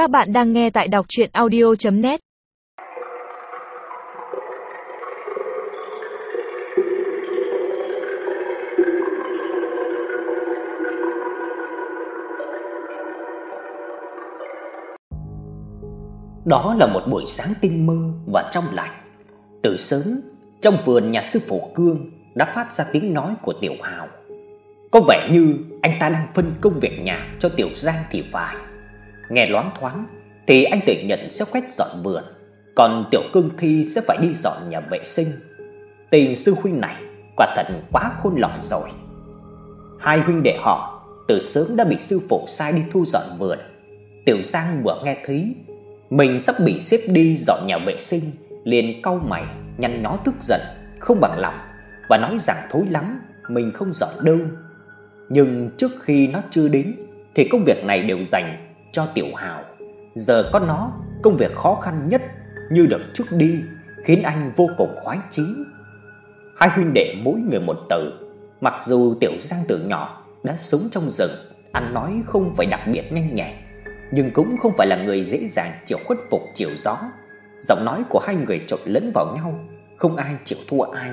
Các bạn đang nghe tại đọc audio net Đó là một buổi sáng tinh mơ và trong lành. Từ sớm, trong vườn nhà sư phụ Cương đã phát ra tiếng nói của Tiểu Hào. Có vẻ như anh ta đang phân công việc nhà cho Tiểu Giang thì phải. Nghe loáng thoáng thì anh tự nhận sẽ quét dọn vườn, còn Tiểu Cương Thi sẽ phải đi dọn nhà vệ sinh. Tình sư huynh này quả thật quá khôn lỏi rồi. Hai huynh đệ họ từ sớm đã bị sư phụ sai đi thu dọn vườn. Tiểu Giang vừa nghe thấy mình sắp bị xếp đi dọn nhà vệ sinh, liền cau mày, nhăn nhó tức giận, không bằng lòng và nói rằng thối lắm, mình không dọn đâu. Nhưng trước khi nó chưa đến thì công việc này đều dành cho Tiểu Hào. Giờ có nó, công việc khó khăn nhất như được chút đi khiến anh vô cùng khoái chí. Hai huynh đệ mỗi người một từ, mặc dù Tiểu Giang từ nhỏ đã sống trong rừng, ăn nói không phải đặc biệt nhanh nhẹn, nhưng cũng không phải là người dễ dàng chịu khuất phục chiều gió. Giọng nói của hai người trộn lẫn vào nhau, không ai chịu thua ai,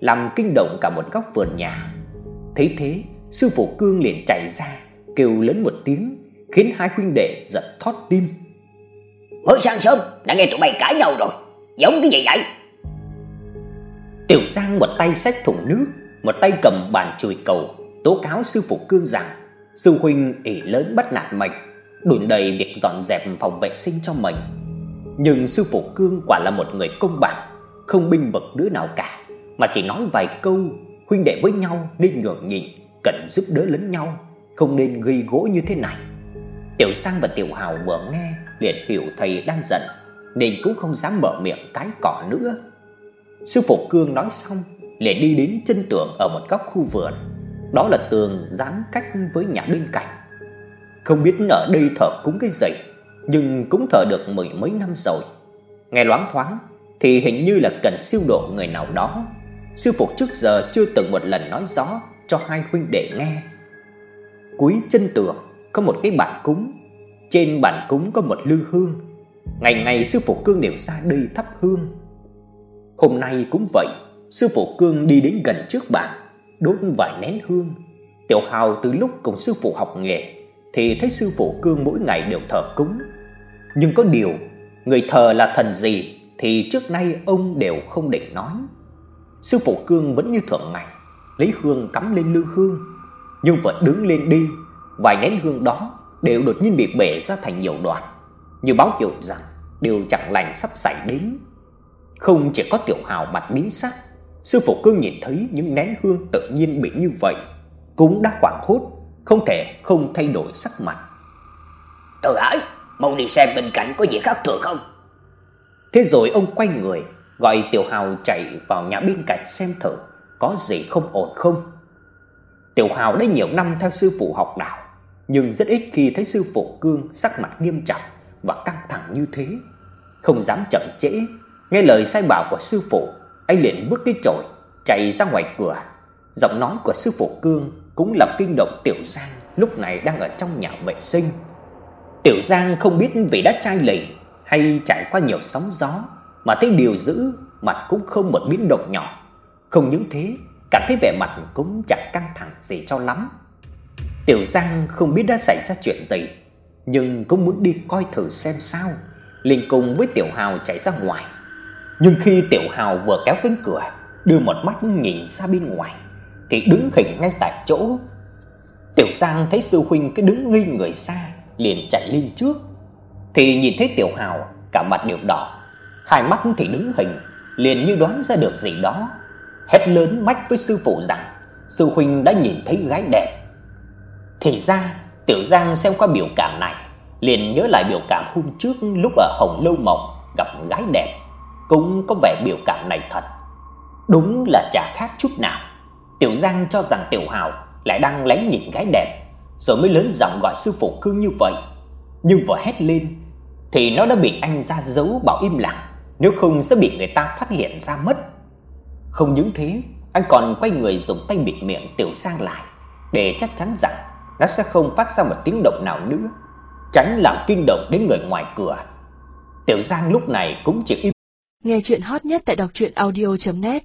làm kinh động cả một góc vườn nhà. Thấy thế, sư phụ Cương liền chạy ra, kêu lớn một tiếng, khiến hai huynh đệ giật thót tim. Mới sáng sớm đã nghe tụi mày cãi nhau rồi, giống cái gì vậy? Tiểu Giang một tay xách thùng nước, một tay cầm bàn chùi cầu, tố cáo sư phụ Cương rằng sư huynh ỷ lớn bắt nạt mình, đùn đầy việc dọn dẹp phòng vệ sinh cho mình. Nhưng sư phụ Cương quả là một người công bằng, không binh vực đứa nào cả, mà chỉ nói vài câu huynh đệ với nhau nên nhường nhịn, cần giúp đỡ lẫn nhau, không nên gây gỗ như thế này. Tiểu Sang và Tiểu Hào vừa nghe liền hiểu thầy đang giận, nên cũng không dám mở miệng cái cỏ nữa. Sư phụ Cương nói xong, liền đi đến chân tường ở một góc khu vườn. Đó là tường dán cách với nhà bên cạnh. Không biết ở đây thờ cúng cái gì, nhưng cũng thờ được mười mấy năm rồi. Nghe loáng thoáng thì hình như là cần siêu độ người nào đó. Sư phụ trước giờ chưa từng một lần nói rõ cho hai huynh đệ nghe. Cuối chân tường có một cái bàn cúng, trên bàn cúng có một lư hương. Ngày ngày sư phụ Cương đều ra đi thắp hương. Hôm nay cũng vậy, sư phụ Cương đi đến gần trước bàn, đốt vài nén hương. Tiểu Hào từ lúc cùng sư phụ học nghề thì thấy sư phụ Cương mỗi ngày đều thờ cúng. Nhưng có điều, người thờ là thần gì thì trước nay ông đều không định nói. Sư phụ Cương vẫn như thường ngày, lấy hương cắm lên lư hương, nhưng vẫn đứng lên đi, vài nén hương đó đều đột nhiên bị bể ra thành nhiều đoạn, như báo hiệu rằng điều chẳng lành sắp xảy đến. Không chỉ có Tiểu Hào mặt biến sắc, sư phụ Cương nhìn thấy những nén hương tự nhiên bị như vậy, cũng đã hoảng hốt, không thể không thay đổi sắc mặt. Tự Hải, mau đi xem bên cạnh có gì khác thường không? Thế rồi ông quay người, gọi Tiểu Hào chạy vào nhà bên cạnh xem thử có gì không ổn không. Tiểu Hào đã nhiều năm theo sư phụ học đạo, nhưng rất ít khi thấy sư phụ Cương sắc mặt nghiêm trọng và căng thẳng như thế, không dám chậm trễ. Nghe lời sai bảo của sư phụ, anh liền vứt cái chổi chạy ra ngoài cửa. Giọng nói của sư phụ Cương cũng làm kinh động Tiểu Giang lúc này đang ở trong nhà vệ sinh. Tiểu Giang không biết vì đã chai lì hay trải qua nhiều sóng gió mà thấy điều giữ mặt cũng không một biến động nhỏ. Không những thế, cảm thấy vẻ mặt cũng chẳng căng thẳng gì cho lắm. Tiểu Giang không biết đã xảy ra chuyện gì, nhưng cũng muốn đi coi thử xem sao, liền cùng với Tiểu Hào chạy ra ngoài. Nhưng khi Tiểu Hào vừa kéo cánh cửa, đưa một mắt nhìn ra bên ngoài, thì đứng hình ngay tại chỗ. Tiểu Giang thấy sư huynh cứ đứng ngây người xa, liền chạy lên trước. Thì nhìn thấy Tiểu Hào, cả mặt đều đỏ, hai mắt thì đứng hình, liền như đoán ra được gì đó, hét lớn mách với sư phụ rằng sư huynh đã nhìn thấy gái đẹp. Thì ra, Tiểu Giang xem qua biểu cảm này, liền nhớ lại biểu cảm hôm trước lúc ở Hồng Lâu Mộng gặp gái đẹp, cũng có vẻ biểu cảm này thật. Đúng là chả khác chút nào. Tiểu Giang cho rằng Tiểu Hào lại đang lén nhìn gái đẹp, rồi mới lớn giọng gọi sư phụ Cương như vậy. Nhưng vừa hét lên thì nó đã bị anh ra dấu bảo im lặng, nếu không sẽ bị người ta phát hiện ra mất. Không những thế, anh còn quay người dùng tay bịt miệng Tiểu Giang lại để chắc chắn rằng nó sẽ không phát ra một tiếng động nào nữa. tránh làm kinh động đến người ngoài cửa. Tiểu Giang lúc này cũng chỉ im. Nghe chuyện hot nhất tại đọc truyện audio net